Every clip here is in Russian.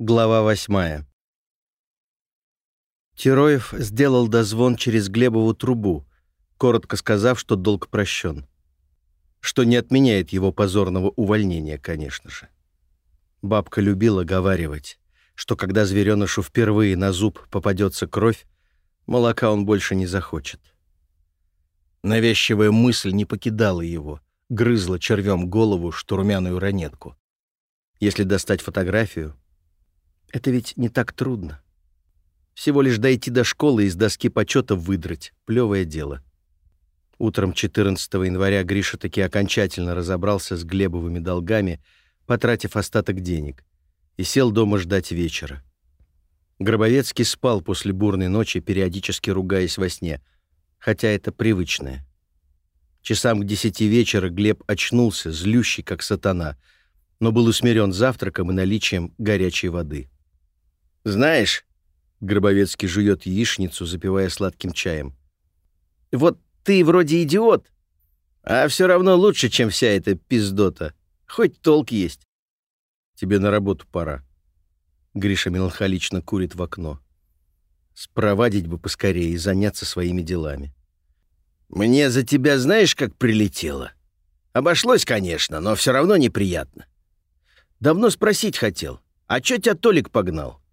Глава восьмая. Тероев сделал дозвон через Глебову трубу, коротко сказав, что долг прощен. Что не отменяет его позорного увольнения, конечно же. Бабка любила говаривать, что когда зверенышу впервые на зуб попадется кровь, молока он больше не захочет. Навязчивая мысль не покидала его, грызла червем голову штурмяную ранетку. Если достать фотографию, это ведь не так трудно. Всего лишь дойти до школы и из доски почета выдрать. Плевое дело. Утром 14 января Гриша таки окончательно разобрался с Глебовыми долгами, потратив остаток денег, и сел дома ждать вечера. Гробовецкий спал после бурной ночи, периодически ругаясь во сне, хотя это привычное. Часам к десяти вечера Глеб очнулся, злющий, как сатана, но был усмирен завтраком и наличием горячей воды. «Знаешь...» — Гробовецкий жует яичницу, запивая сладким чаем. «Вот ты вроде идиот, а все равно лучше, чем вся эта пиздота. Хоть толк есть. Тебе на работу пора». Гриша меланхолично курит в окно. Спровадить бы поскорее и заняться своими делами. «Мне за тебя знаешь, как прилетело? Обошлось, конечно, но все равно неприятно. Давно спросить хотел, а чё тебя Толик погнал?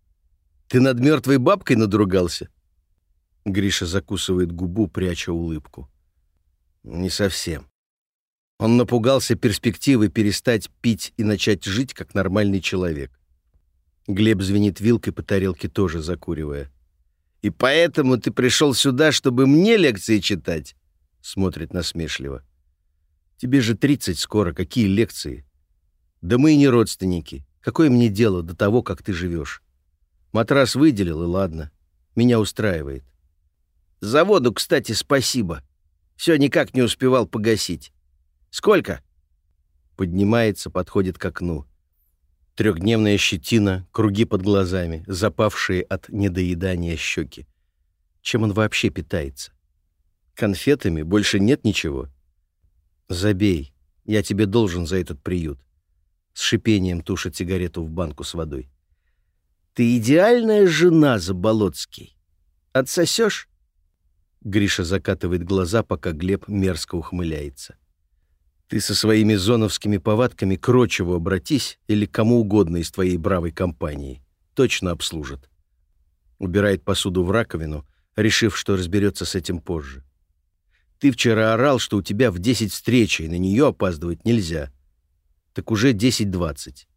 Ты над мертвой бабкой надругался?» Гриша закусывает губу, пряча улыбку. «Не совсем. Он напугался перспективы перестать пить и начать жить, как нормальный человек. Глеб звенит вилкой по тарелке, тоже закуривая. «И поэтому ты пришел сюда, чтобы мне лекции читать?» Смотрит насмешливо. «Тебе же тридцать скоро, какие лекции?» «Да мы и не родственники. Какое мне дело до того, как ты живешь?» Матрас выделил, и ладно. Меня устраивает. Заводу, кстати, спасибо. Все никак не успевал погасить. Сколько? Поднимается, подходит к окну. Трехдневная щетина, круги под глазами, запавшие от недоедания щеки. Чем он вообще питается? Конфетами больше нет ничего? Забей, я тебе должен за этот приют. С шипением тушит сигарету в банку с водой. Ты идеальная жена, Заболоцкий. Отсосешь?» Гриша закатывает глаза, пока Глеб мерзко ухмыляется. «Ты со своими зоновскими повадками к Рочеву обратись или кому угодно из твоей бравой компании. Точно обслужат». Убирает посуду в раковину, решив, что разберется с этим позже. «Ты вчера орал, что у тебя в 10 встреч, и на нее опаздывать нельзя. Так уже 10-20.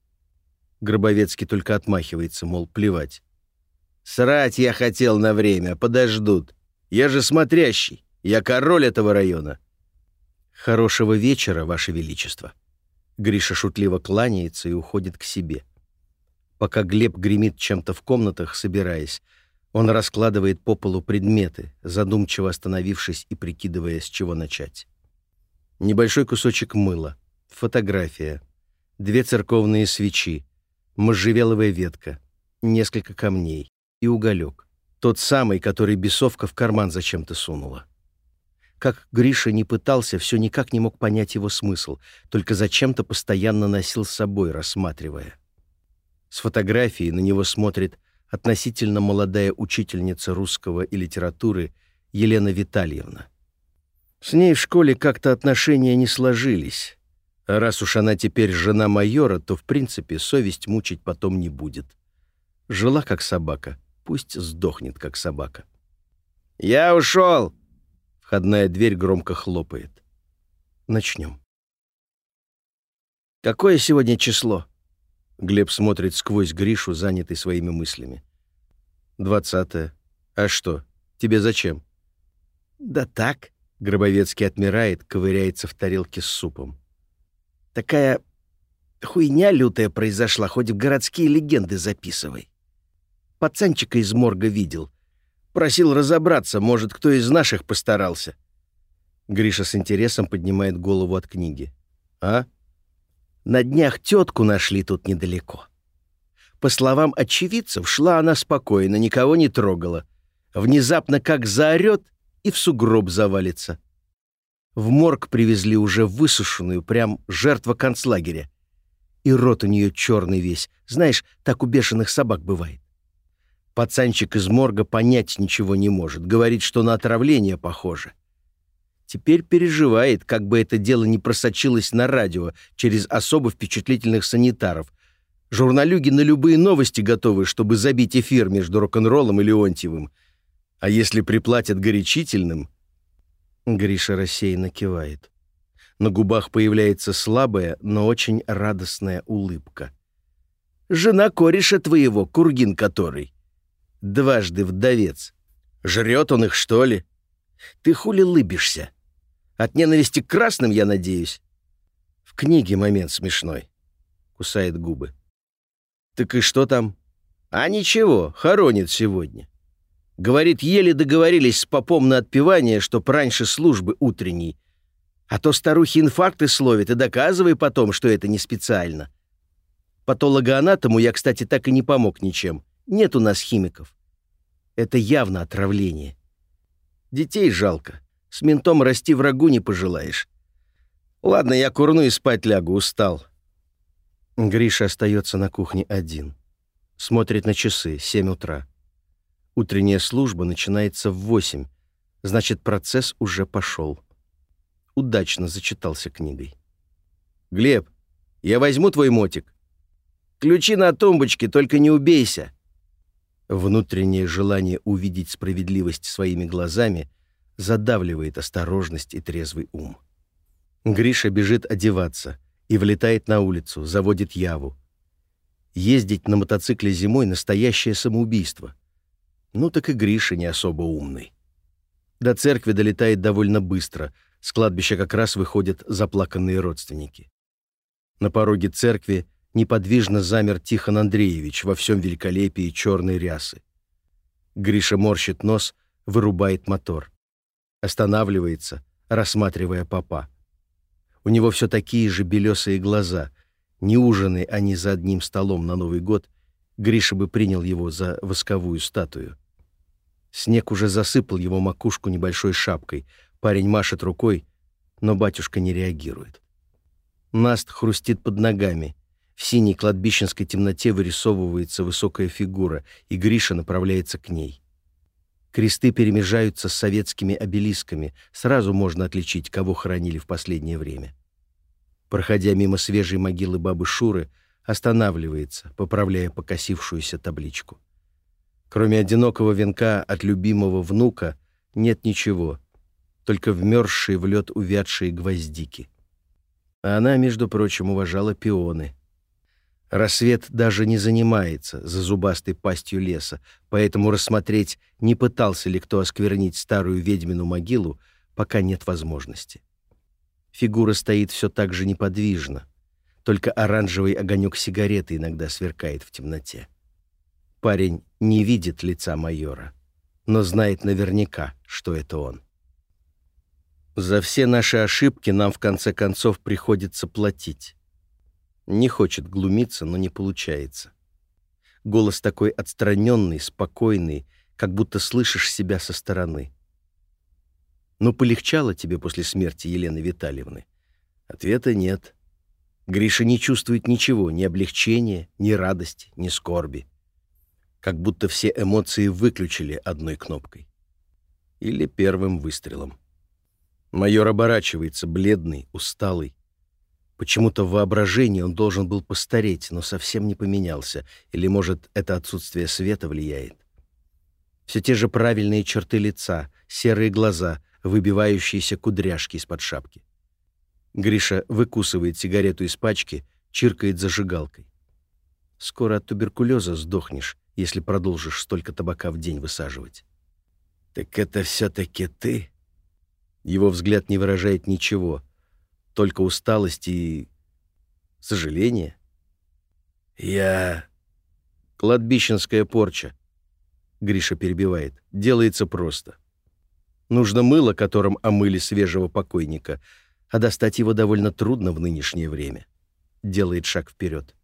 Гробовецкий только отмахивается, мол, плевать. «Срать я хотел на время, подождут. Я же смотрящий, я король этого района». «Хорошего вечера, Ваше Величество». Гриша шутливо кланяется и уходит к себе. Пока Глеб гремит чем-то в комнатах, собираясь, он раскладывает по полу предметы, задумчиво остановившись и прикидывая, с чего начать. Небольшой кусочек мыла, фотография, две церковные свечи, можжевеловая ветка, несколько камней и уголек. Тот самый, который бесовка в карман зачем-то сунула. Как Гриша не пытался, все никак не мог понять его смысл, только зачем-то постоянно носил с собой, рассматривая. С фотографии на него смотрит относительно молодая учительница русского и литературы Елена Витальевна. С ней в школе как-то отношения не сложились, раз уж она теперь жена майора, то, в принципе, совесть мучить потом не будет. Жила как собака, пусть сдохнет как собака. «Я ушел!» Входная дверь громко хлопает. Начнем. «Какое сегодня число?» Глеб смотрит сквозь Гришу, занятый своими мыслями. «Двадцатое. А что? Тебе зачем?» «Да так». Гробовецкий отмирает, ковыряется в тарелке с супом. Такая хуйня лютая произошла, хоть в городские легенды записывай. Пацанчика из морга видел. Просил разобраться, может, кто из наших постарался. Гриша с интересом поднимает голову от книги. А? На днях тетку нашли тут недалеко. По словам очевидцев, шла она спокойно, никого не трогала. Внезапно как заорет и в сугроб завалится. В морг привезли уже высушенную, прям жертва концлагеря. и рот у нее черный весь. Знаешь, так у бешеных собак бывает. Пацанчик из морга понять ничего не может, говорит, что на отравление похоже. Теперь переживает, как бы это дело не просочилось на радио через особо впечатлительных санитаров. Журналюги на любые новости готовы, чтобы забить эфир между рок-н-роллом и Леонтьевым. А если приплатят горячительным... Гриша рассеянно кивает. На губах появляется слабая, но очень радостная улыбка. «Жена кореша твоего, Кургин который. Дважды вдовец. Жрет он их, что ли? Ты хули лыбишься? От ненависти к красным, я надеюсь?» В книге момент смешной. Кусает губы. «Так и что там?» «А ничего, хоронит сегодня. Говорит, еле договорились с попом на отпевание, чтоб раньше службы утренней, а то старухи инфаркты словит и доказывай потом, что это не специально. Патологоанатому я, кстати, так и не помог ничем. Нет у нас химиков. Это явно отравление. Детей жалко. С ментом расти врагу не пожелаешь. Ладно, я курну и спать лягу, устал. Гриша остается на кухне один. Смотрит на часы, 7 утра. Утренняя служба начинается в 8, значит, процесс уже пошел удачно зачитался книгой. «Глеб, я возьму твой мотик. Ключи на тумбочке, только не убейся». Внутреннее желание увидеть справедливость своими глазами задавливает осторожность и трезвый ум. Гриша бежит одеваться и влетает на улицу, заводит яву. Ездить на мотоцикле зимой — настоящее самоубийство. Ну так и Гриша не особо умный. До церкви долетает довольно быстро — с кладбища как раз выходят заплаканные родственники. На пороге церкви неподвижно замер Тихон Андреевич во всем великолепии черной рясы. Гриша морщит нос, вырубает мотор. Останавливается, рассматривая папа. У него все такие же белесые глаза. Не ужины они за одним столом на Новый год, Гриша бы принял его за восковую статую. Снег уже засыпал его макушку небольшой шапкой, Парень машет рукой, но батюшка не реагирует. Наст хрустит под ногами. В синей кладбищенской темноте вырисовывается высокая фигура, и Гриша направляется к ней. Кресты перемежаются с советскими обелисками. Сразу можно отличить, кого хоронили в последнее время. Проходя мимо свежей могилы бабы Шуры, останавливается, поправляя покосившуюся табличку. Кроме одинокого венка от любимого внука нет ничего, только вмерзшие в лед увядшие гвоздики. А она, между прочим, уважала пионы. Рассвет даже не занимается за зубастой пастью леса, поэтому рассмотреть, не пытался ли кто осквернить старую ведьмину могилу, пока нет возможности. Фигура стоит все так же неподвижно, только оранжевый огонек сигареты иногда сверкает в темноте. Парень не видит лица майора, но знает наверняка, что это он. За все наши ошибки нам в конце концов приходится платить. Не хочет глумиться, но не получается. Голос такой отстраненный, спокойный, как будто слышишь себя со стороны. Но полегчало тебе после смерти Елены Витальевны? Ответа нет. Гриша не чувствует ничего, ни облегчения, ни радости, ни скорби. Как будто все эмоции выключили одной кнопкой. Или первым выстрелом. Майор оборачивается, бледный, усталый. Почему-то в воображении он должен был постареть, но совсем не поменялся. Или, может, это отсутствие света влияет. Все те же правильные черты лица, серые глаза, выбивающиеся кудряшки из-под шапки. Гриша выкусывает сигарету из пачки, чиркает зажигалкой. Скоро от туберкулеза сдохнешь, если продолжишь столько табака в день высаживать. «Так это все-таки ты?» Его взгляд не выражает ничего, только усталость и сожаление. «Я...» «Кладбищенская порча», — Гриша перебивает. «Делается просто. Нужно мыло, которым омыли свежего покойника, а достать его довольно трудно в нынешнее время». Делает шаг вперед.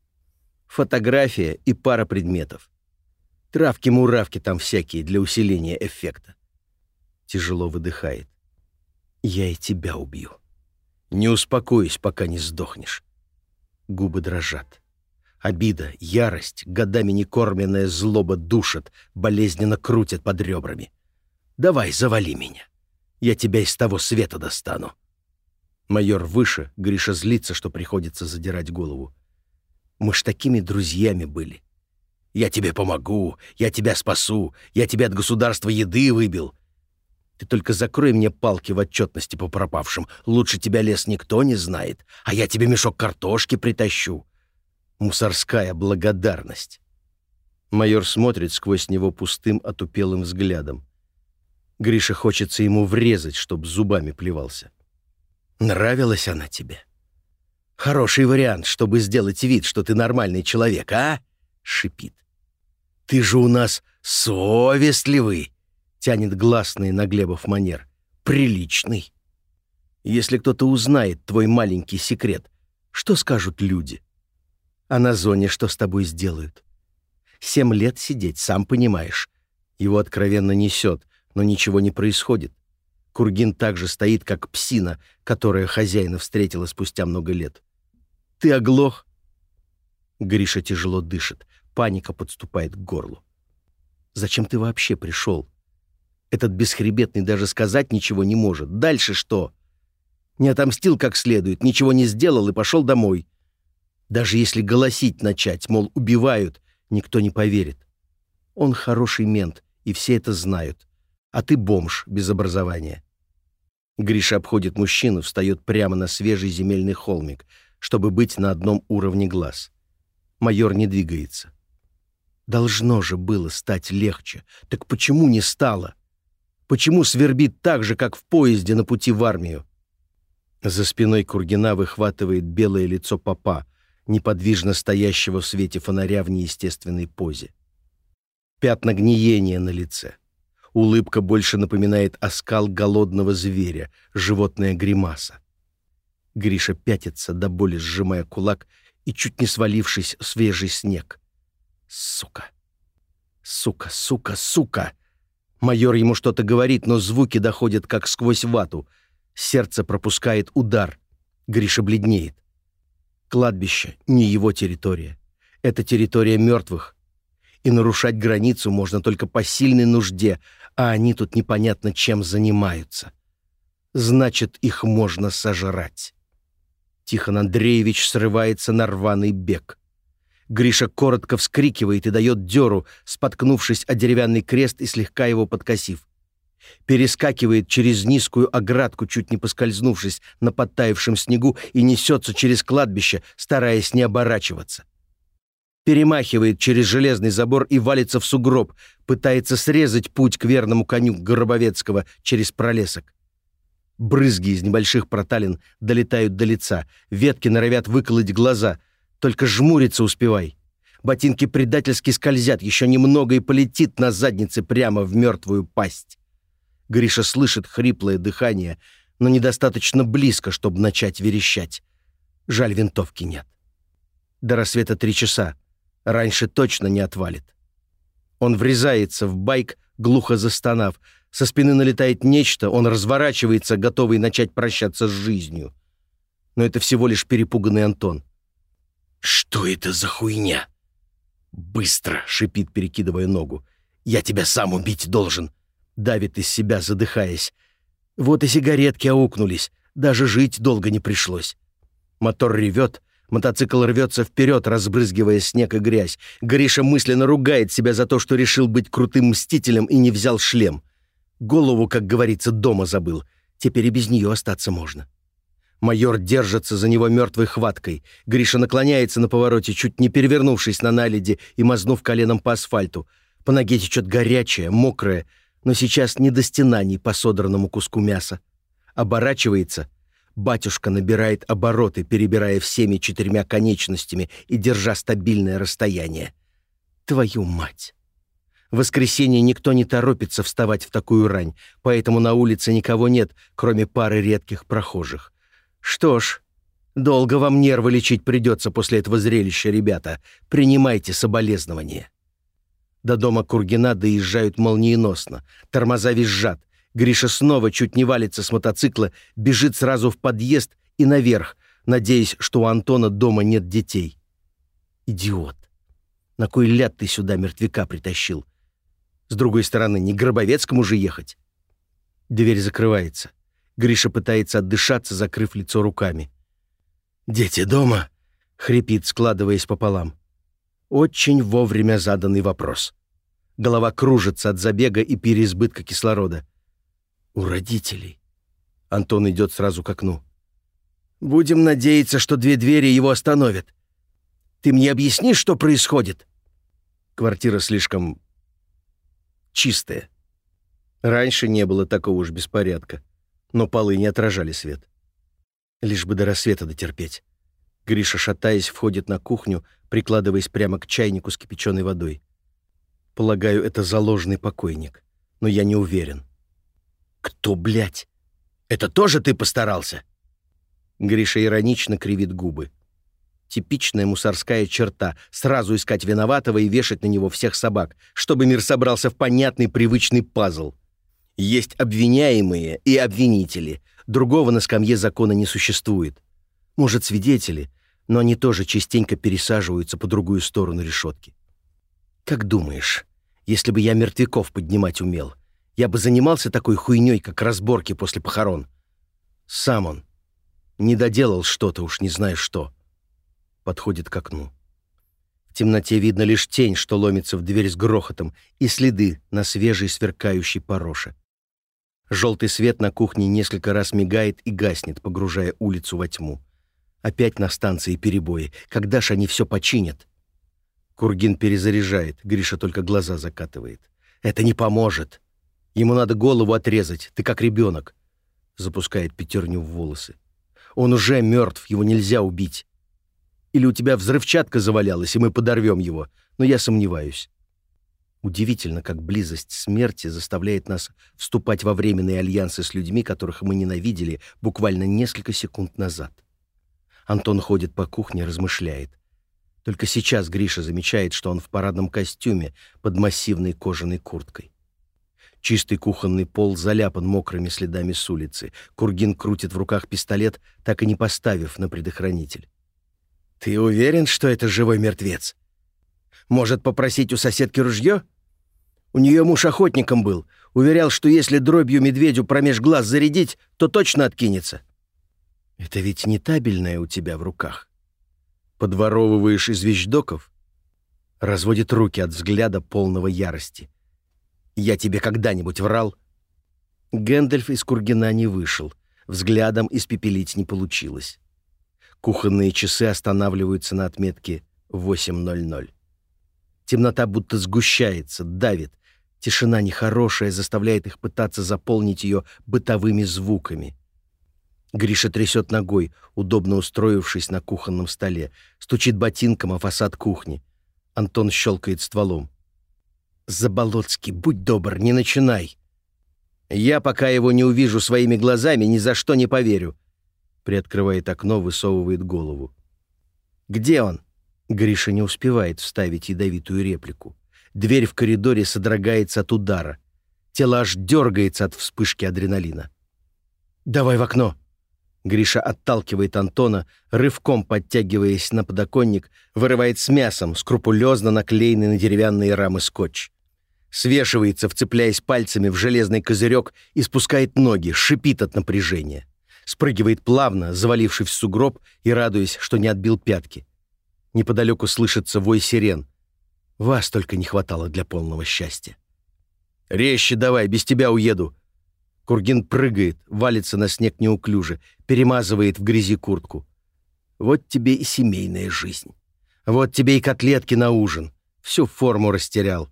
Фотография и пара предметов. Травки-муравки там всякие для усиления эффекта. Тяжело выдыхает. Я и тебя убью. Не успокоюсь, пока не сдохнешь. Губы дрожат. Обида, ярость, годами некормленная злоба душат, болезненно крутят под ребрами. «Давай, завали меня. Я тебя из того света достану». Майор выше, Гриша злится, что приходится задирать голову. «Мы ж такими друзьями были. Я тебе помогу, я тебя спасу, я тебя от государства еды выбил. Ты только закрой мне палки в отчетности по пропавшим. Лучше тебя лес никто не знает, а я тебе мешок картошки притащу. Мусорская благодарность. Майор смотрит сквозь него пустым, отупелым взглядом. Гриша хочется ему врезать, чтоб зубами плевался. Нравилась она тебе? Хороший вариант, чтобы сделать вид, что ты нормальный человек, а? Шипит. Ты же у нас совестливый тянет гласные на Глебов манер. «Приличный». Если кто-то узнает твой маленький секрет, что скажут люди? А на зоне что с тобой сделают? Семь лет сидеть, сам понимаешь. Его откровенно несет, но ничего не происходит. Кургин также стоит, как псина, которая хозяина встретила спустя много лет. «Ты оглох?» Гриша тяжело дышит, паника подступает к горлу. «Зачем ты вообще пришел?» Этот бесхребетный даже сказать ничего не может. Дальше что? Не отомстил как следует, ничего не сделал и пошел домой. Даже если голосить начать, мол, убивают, никто не поверит. Он хороший мент, и все это знают. А ты бомж без образования. Гриша обходит мужчину, встает прямо на свежий земельный холмик, чтобы быть на одном уровне глаз. Майор не двигается. Должно же было стать легче. Так почему не стало? Почему свербит так же, как в поезде на пути в армию? За спиной Кургина выхватывает белое лицо папа, неподвижно стоящего в свете фонаря в неестественной позе. Пятна гниения на лице. Улыбка больше напоминает оскал голодного зверя, животная гримаса. Гриша пятится, до боли сжимая кулак и чуть не свалившись в свежий снег. Сука! Сука, сука, сука! Майор ему что-то говорит, но звуки доходят как сквозь вату. Сердце пропускает удар. Гриша бледнеет. Кладбище — не его территория. Это территория мертвых. И нарушать границу можно только по сильной нужде, а они тут непонятно чем занимаются. Значит, их можно сожрать. Тихон Андреевич срывается на рваный бег. Гриша коротко вскрикивает и дает дёру, споткнувшись о деревянный крест и слегка его подкосив. Перескакивает через низкую оградку, чуть не поскользнувшись на подтаявшем снегу, и несется через кладбище, стараясь не оборачиваться. Перемахивает через железный забор и валится в сугроб, пытается срезать путь к верному коню Горобовецкого через пролесок. Брызги из небольших проталин долетают до лица, ветки норовят выколоть глаза — только жмуриться успевай. Ботинки предательски скользят, еще немного и полетит на заднице прямо в мертвую пасть. Гриша слышит хриплое дыхание, но недостаточно близко, чтобы начать верещать. Жаль, винтовки нет. До рассвета три часа. Раньше точно не отвалит. Он врезается в байк, глухо застонав. Со спины налетает нечто, он разворачивается, готовый начать прощаться с жизнью. Но это всего лишь перепуганный Антон. «Что это за хуйня?» «Быстро!» — шипит, перекидывая ногу. «Я тебя сам убить должен!» Давит из себя, задыхаясь. Вот и сигаретки аукнулись. Даже жить долго не пришлось. Мотор ревет, мотоцикл рвется вперед, разбрызгивая снег и грязь. Гриша мысленно ругает себя за то, что решил быть крутым мстителем и не взял шлем. Голову, как говорится, дома забыл. Теперь и без нее остаться можно. Майор держится за него мертвой хваткой. Гриша наклоняется на повороте, чуть не перевернувшись на наледи и мазнув коленом по асфальту. По ноге течет горячее, мокрое, но сейчас не до стенаний по содранному куску мяса. Оборачивается. Батюшка набирает обороты, перебирая всеми четырьмя конечностями и держа стабильное расстояние. Твою мать! В воскресенье никто не торопится вставать в такую рань, поэтому на улице никого нет, кроме пары редких прохожих. Что ж, долго вам нервы лечить придется после этого зрелища, ребята. Принимайте соболезнования. До дома Кургина доезжают молниеносно. Тормоза визжат. Гриша снова чуть не валится с мотоцикла, бежит сразу в подъезд и наверх, надеясь, что у Антона дома нет детей. Идиот. На кой ляд ты сюда мертвяка притащил? С другой стороны, не Гробовецкому же ехать. Дверь закрывается. Гриша пытается отдышаться, закрыв лицо руками. «Дети дома?» — хрипит, складываясь пополам. Очень вовремя заданный вопрос. Голова кружится от забега и переизбытка кислорода. «У родителей». Антон идет сразу к окну. «Будем надеяться, что две двери его остановят. Ты мне объяснишь, что происходит?» Квартира слишком чистая. Раньше не было такого уж беспорядка, но полы не отражали свет. Лишь бы до рассвета дотерпеть. Гриша, шатаясь, входит на кухню, прикладываясь прямо к чайнику с кипяченой водой. Полагаю, это заложенный покойник, но я не уверен. «Кто, блядь? Это тоже ты постарался?» Гриша иронично кривит губы. Типичная мусорская черта — сразу искать виноватого и вешать на него всех собак, чтобы мир собрался в понятный привычный пазл. Есть обвиняемые и обвинители. Другого на скамье закона не существует. Может, свидетели, но они тоже частенько пересаживаются по другую сторону решетки. Как думаешь, если бы я мертвяков поднимать умел, я бы занимался такой хуйней, как разборки после похорон? Сам он. Не доделал что-то, уж не знаю что подходит к окну. В темноте видно лишь тень, что ломится в дверь с грохотом, и следы на свежей сверкающей пороше. Желтый свет на кухне несколько раз мигает и гаснет, погружая улицу во тьму. Опять на станции перебои. Когда ж они все починят? Кургин перезаряжает, Гриша только глаза закатывает. «Это не поможет. Ему надо голову отрезать, ты как ребенок», — запускает пятерню в волосы. «Он уже мертв, его нельзя убить. Или у тебя взрывчатка завалялась, и мы подорвем его, но я сомневаюсь. Удивительно, как близость смерти заставляет нас вступать во временные альянсы с людьми, которых мы ненавидели буквально несколько секунд назад. Антон ходит по кухне, размышляет. Только сейчас Гриша замечает, что он в парадном костюме под массивной кожаной курткой. Чистый кухонный пол заляпан мокрыми следами с улицы. Кургин крутит в руках пистолет, так и не поставив на предохранитель. «Ты уверен, что это живой мертвец? Может, попросить у соседки ружье? У нее муж охотником был. Уверял, что если дробью медведю промеж глаз зарядить, то точно откинется». «Это ведь не табельное у тебя в руках. Подворовываешь из вещдоков?» Разводит руки от взгляда полного ярости. «Я тебе когда-нибудь врал?» Гэндальф из Кургина не вышел. Взглядом испепелить не получилось. Кухонные часы останавливаются на отметке 8.00. Темнота будто сгущается, давит. Тишина нехорошая заставляет их пытаться заполнить ее бытовыми звуками. Гриша трясет ногой, удобно устроившись на кухонном столе, стучит ботинком о фасад кухни. Антон щелкает стволом. «Заболоцкий, будь добр, не начинай!» «Я, пока его не увижу своими глазами, ни за что не поверю. Приоткрывает окно, высовывает голову. «Где он?» Гриша не успевает вставить ядовитую реплику. Дверь в коридоре содрогается от удара. Тело аж дергается от вспышки адреналина. «Давай в окно!» Гриша отталкивает Антона, рывком подтягиваясь на подоконник, вырывает с мясом, скрупулезно наклеенный на деревянные рамы скотч. Свешивается, вцепляясь пальцами в железный козырек и спускает ноги, шипит от напряжения спрыгивает плавно, завалившись в сугроб и радуясь, что не отбил пятки. Неподалеку слышится вой сирен. Вас только не хватало для полного счастья. «Резче давай, без тебя уеду!» Кургин прыгает, валится на снег неуклюже, перемазывает в грязи куртку. Вот тебе и семейная жизнь. Вот тебе и котлетки на ужин. Всю форму растерял.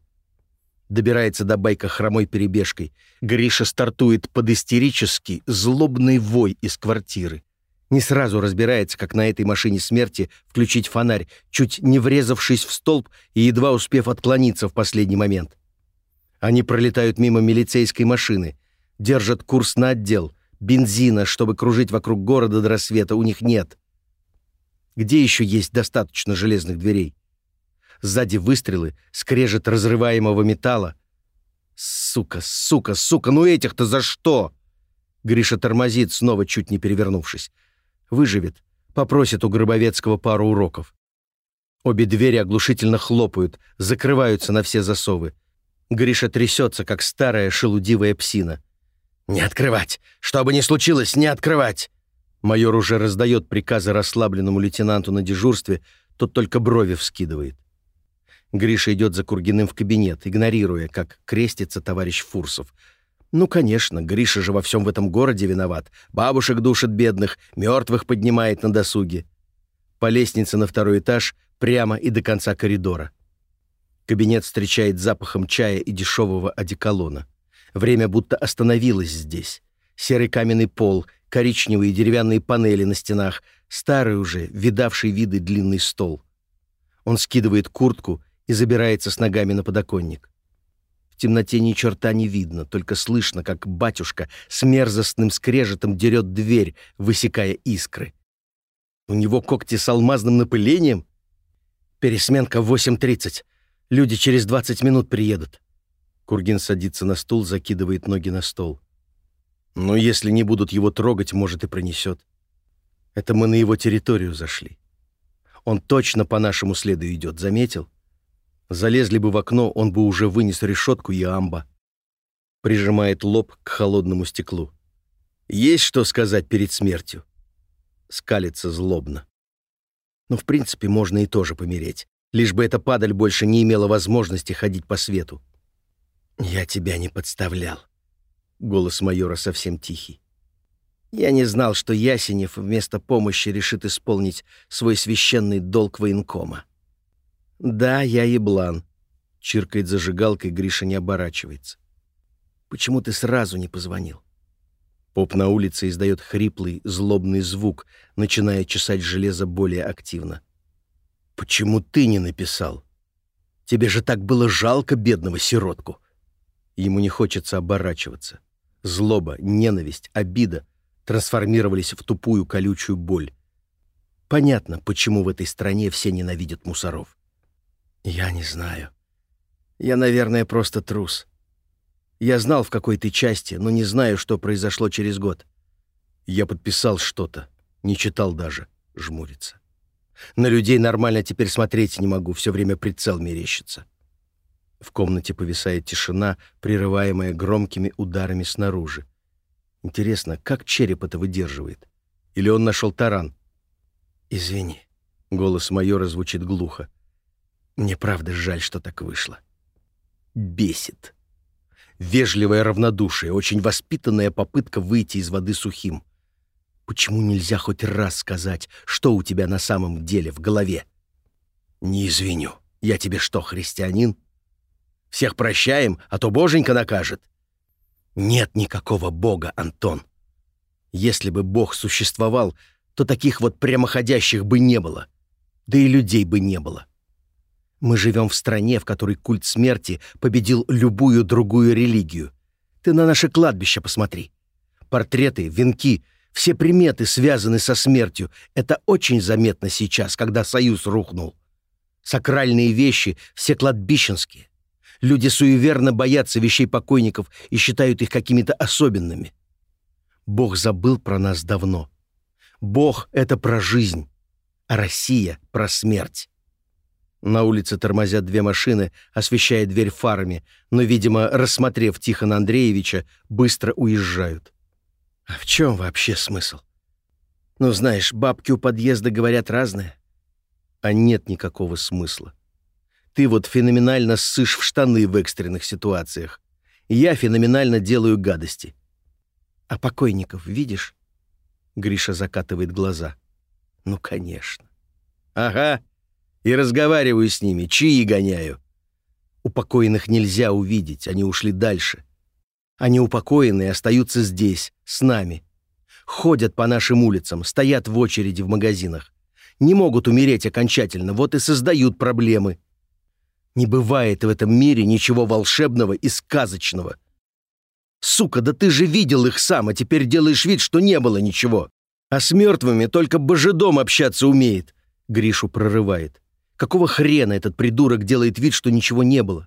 Добирается до байка хромой перебежкой. Гриша стартует под истерический, злобный вой из квартиры. Не сразу разбирается, как на этой машине смерти включить фонарь, чуть не врезавшись в столб и едва успев отклониться в последний момент. Они пролетают мимо милицейской машины, держат курс на отдел. Бензина, чтобы кружить вокруг города до рассвета, у них нет. Где еще есть достаточно железных дверей? Сзади выстрелы, скрежет разрываемого металла. «Сука, сука, сука, ну этих-то за что?» Гриша тормозит, снова чуть не перевернувшись. Выживет. Попросит у Гробовецкого пару уроков. Обе двери оглушительно хлопают, закрываются на все засовы. Гриша трясется, как старая шелудивая псина. «Не открывать! Что бы ни случилось, не открывать!» Майор уже раздает приказы расслабленному лейтенанту на дежурстве, тот только брови вскидывает. Гриша идет за Кургиным в кабинет, игнорируя, как крестится товарищ Фурсов. Ну, конечно, Гриша же во всем в этом городе виноват. Бабушек душит бедных, мертвых поднимает на досуге. По лестнице на второй этаж, прямо и до конца коридора. Кабинет встречает запахом чая и дешевого одеколона. Время будто остановилось здесь. Серый каменный пол, коричневые деревянные панели на стенах, старый уже, видавший виды длинный стол. Он скидывает куртку и забирается с ногами на подоконник. В темноте ни черта не видно, только слышно, как батюшка с мерзостным скрежетом дерет дверь, высекая искры. У него когти с алмазным напылением? Пересменка в 8.30. Люди через 20 минут приедут. Кургин садится на стул, закидывает ноги на стол. Но если не будут его трогать, может, и пронесет. Это мы на его территорию зашли. Он точно по нашему следу идет, заметил? Залезли бы в окно, он бы уже вынес решетку и амба. Прижимает лоб к холодному стеклу. Есть что сказать перед смертью? Скалится злобно. Но, в принципе, можно и тоже помереть, лишь бы эта падаль больше не имела возможности ходить по свету. «Я тебя не подставлял», — голос майора совсем тихий. «Я не знал, что Ясенев вместо помощи решит исполнить свой священный долг военкома. «Да, я еблан», — чиркает зажигалкой, Гриша не оборачивается. «Почему ты сразу не позвонил?» Поп на улице издает хриплый, злобный звук, начиная чесать железо более активно. «Почему ты не написал? Тебе же так было жалко бедного сиротку!» Ему не хочется оборачиваться. Злоба, ненависть, обида трансформировались в тупую колючую боль. Понятно, почему в этой стране все ненавидят мусоров. Я не знаю. Я, наверное, просто трус. Я знал, в какой ты части, но не знаю, что произошло через год. Я подписал что-то, не читал даже, жмурится. На людей нормально теперь смотреть не могу, все время прицел мерещится. В комнате повисает тишина, прерываемая громкими ударами снаружи. Интересно, как череп это выдерживает? Или он нашел таран? «Извини», — голос майора звучит глухо. Мне правда жаль, что так вышло. Бесит. Вежливое равнодушие, очень воспитанная попытка выйти из воды сухим. Почему нельзя хоть раз сказать, что у тебя на самом деле в голове? Не извиню. Я тебе что, христианин? Всех прощаем, а то боженька накажет. Нет никакого бога, Антон. Если бы бог существовал, то таких вот прямоходящих бы не было. Да и людей бы не было. Мы живем в стране, в которой культ смерти победил любую другую религию. Ты на наше кладбище посмотри. Портреты, венки, все приметы связаны со смертью. Это очень заметно сейчас, когда Союз рухнул. Сакральные вещи все кладбищенские. Люди суеверно боятся вещей покойников и считают их какими-то особенными. Бог забыл про нас давно. Бог — это про жизнь, а Россия — про смерть. На улице тормозят две машины, освещая дверь фарами, но, видимо, рассмотрев Тихона Андреевича, быстро уезжают. А в чем вообще смысл? Ну, знаешь, бабки у подъезда говорят разное. А нет никакого смысла. Ты вот феноменально ссышь в штаны в экстренных ситуациях. Я феноменально делаю гадости. А покойников видишь? Гриша закатывает глаза. Ну, конечно. Ага, и разговариваю с ними, чьи гоняю. Упокоенных нельзя увидеть, они ушли дальше. Они упокоенные остаются здесь, с нами. Ходят по нашим улицам, стоят в очереди в магазинах. Не могут умереть окончательно, вот и создают проблемы. Не бывает в этом мире ничего волшебного и сказочного. Сука, да ты же видел их сам, а теперь делаешь вид, что не было ничего. А с мертвыми только божедом общаться умеет. Гришу прорывает. Какого хрена этот придурок делает вид, что ничего не было?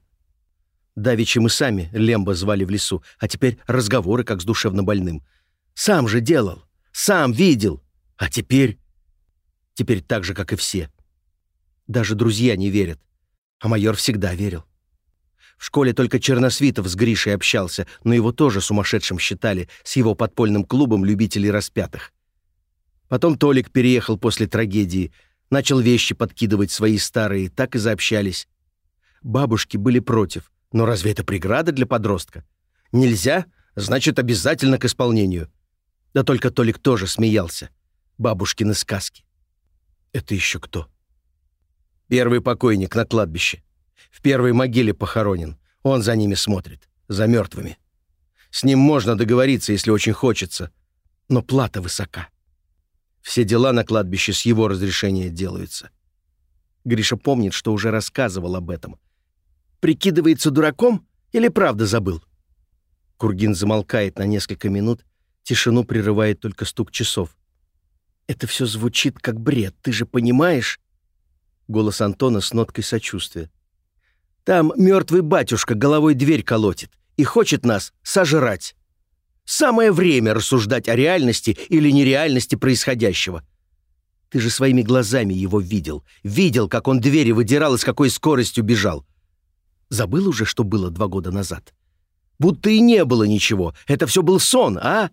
Давичи мы сами Лемба звали в лесу, а теперь разговоры как с душевно больным. Сам же делал, сам видел. А теперь... Теперь так же, как и все. Даже друзья не верят. А майор всегда верил. В школе только Черносвитов с Гришей общался, но его тоже сумасшедшим считали, с его подпольным клубом любителей распятых. Потом Толик переехал после трагедии, начал вещи подкидывать свои старые, так и заобщались. Бабушки были против. Но разве это преграда для подростка? Нельзя, значит, обязательно к исполнению. Да только Толик тоже смеялся. Бабушкины сказки. Это еще кто? Первый покойник на кладбище. В первой могиле похоронен. Он за ними смотрит. За мертвыми. С ним можно договориться, если очень хочется. Но плата высока. Все дела на кладбище с его разрешения делаются. Гриша помнит, что уже рассказывал об этом. Прикидывается дураком или правда забыл? Кургин замолкает на несколько минут, тишину прерывает только стук часов. «Это все звучит как бред, ты же понимаешь?» Голос Антона с ноткой сочувствия. Там мертвый батюшка головой дверь колотит и хочет нас сожрать. Самое время рассуждать о реальности или нереальности происходящего. Ты же своими глазами его видел. Видел, как он двери выдирал и с какой скоростью бежал. Забыл уже, что было два года назад? Будто и не было ничего. Это все был сон, а?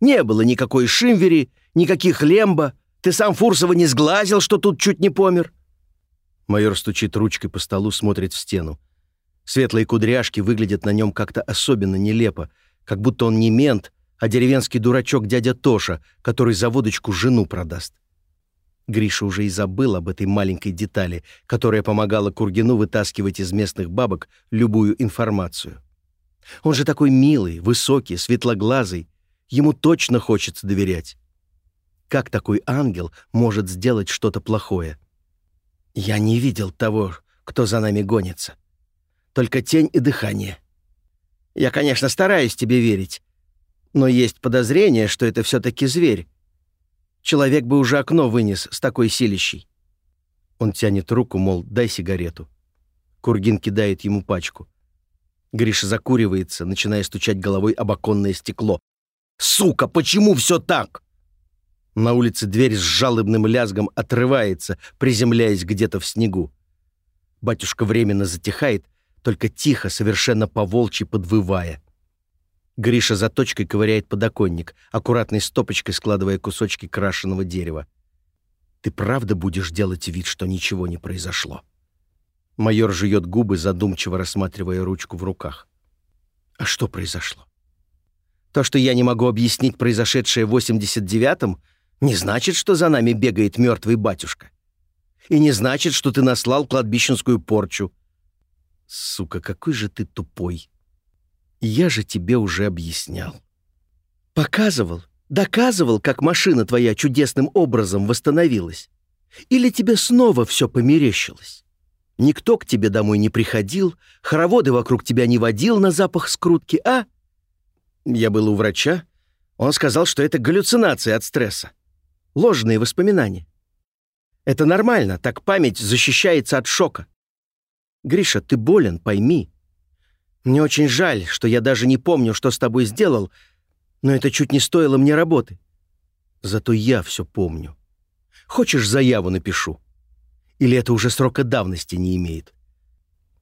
Не было никакой Шимвери, никаких Лемба. Ты сам Фурсова не сглазил, что тут чуть не помер. Майор стучит ручкой по столу, смотрит в стену. Светлые кудряшки выглядят на нем как-то особенно нелепо, как будто он не мент, а деревенский дурачок дядя Тоша, который за водочку жену продаст. Гриша уже и забыл об этой маленькой детали, которая помогала Кургину вытаскивать из местных бабок любую информацию. Он же такой милый, высокий, светлоглазый. Ему точно хочется доверять. Как такой ангел может сделать что-то плохое? Я не видел того, кто за нами гонится. Только тень и дыхание. Я, конечно, стараюсь тебе верить, но есть подозрение, что это все-таки зверь. Человек бы уже окно вынес с такой силищей. Он тянет руку, мол, дай сигарету. Кургин кидает ему пачку. Гриша закуривается, начиная стучать головой об оконное стекло. «Сука, почему все так?» На улице дверь с жалобным лязгом отрывается, приземляясь где-то в снегу. Батюшка временно затихает, только тихо, совершенно по-волчьи подвывая. Гриша за точкой ковыряет подоконник, аккуратной стопочкой складывая кусочки крашеного дерева. «Ты правда будешь делать вид, что ничего не произошло?» Майор жует губы, задумчиво рассматривая ручку в руках. «А что произошло?» «То, что я не могу объяснить произошедшее в 89-м, не значит, что за нами бегает мертвый батюшка. И не значит, что ты наслал кладбищенскую порчу. Сука, какой же ты тупой. Я же тебе уже объяснял. Показывал, доказывал, как машина твоя чудесным образом восстановилась. Или тебе снова все померещилось? Никто к тебе домой не приходил, хороводы вокруг тебя не водил на запах скрутки, а? Я был у врача. Он сказал, что это галлюцинация от стресса ложные воспоминания. Это нормально, так память защищается от шока. Гриша, ты болен, пойми. Мне очень жаль, что я даже не помню, что с тобой сделал, но это чуть не стоило мне работы. Зато я все помню. Хочешь, заяву напишу? Или это уже срока давности не имеет?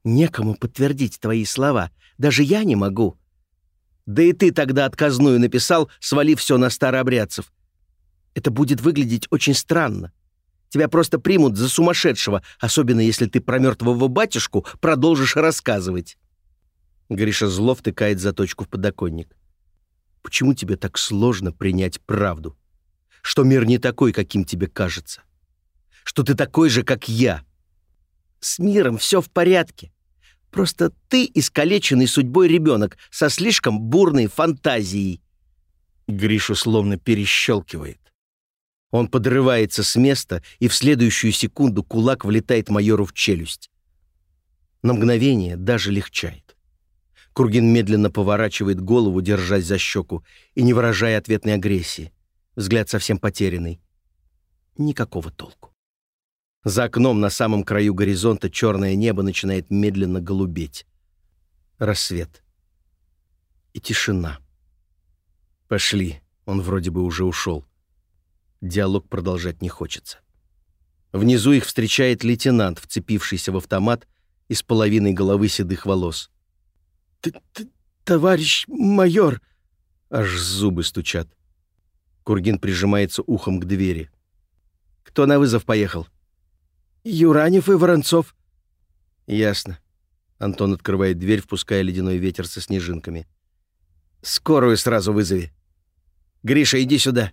Некому подтвердить твои слова. Даже я не могу. Да и ты тогда отказную написал, свалив все на старообрядцев. Это будет выглядеть очень странно. Тебя просто примут за сумасшедшего, особенно если ты про мертвого батюшку продолжишь рассказывать». Гриша зло втыкает заточку в подоконник. «Почему тебе так сложно принять правду? Что мир не такой, каким тебе кажется? Что ты такой же, как я?» «С миром все в порядке. Просто ты искалеченный судьбой ребенок со слишком бурной фантазией». Гришу словно перещелкивает. Он подрывается с места, и в следующую секунду кулак влетает майору в челюсть. На мгновение даже легчает. Кургин медленно поворачивает голову, держась за щеку, и не выражая ответной агрессии. Взгляд совсем потерянный. Никакого толку. За окном на самом краю горизонта черное небо начинает медленно голубеть. Рассвет. И тишина. «Пошли», — он вроде бы уже ушел. Диалог продолжать не хочется. Внизу их встречает лейтенант, вцепившийся в автомат из половины головы седых волос. «Т -т «Товарищ майор!» Аж зубы стучат. Кургин прижимается ухом к двери. «Кто на вызов поехал?» «Юранев и Воронцов». «Ясно». Антон открывает дверь, впуская ледяной ветер со снежинками. «Скорую сразу вызови. Гриша, иди сюда».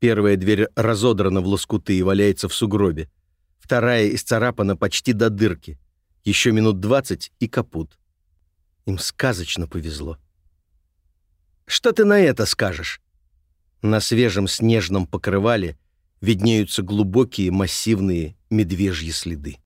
Первая дверь разодрана в лоскуты и валяется в сугробе. Вторая исцарапана почти до дырки. Еще минут двадцать и капут. Им сказочно повезло. «Что ты на это скажешь?» На свежем снежном покрывале виднеются глубокие массивные медвежьи следы.